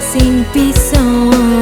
sing pisau